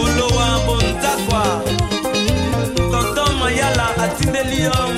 olówó abòǹtàkwà tọ̀tọ̀ mọ̀yálà àti délíọ̀mù.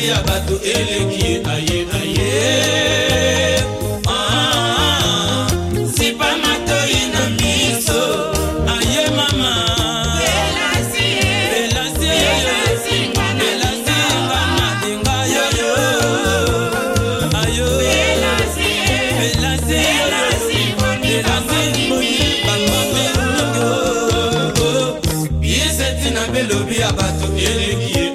mabe ya bato eleki ye aye aye nzipa ah, matoi na miso aye mama Biese tina belobi ya bato eleki ye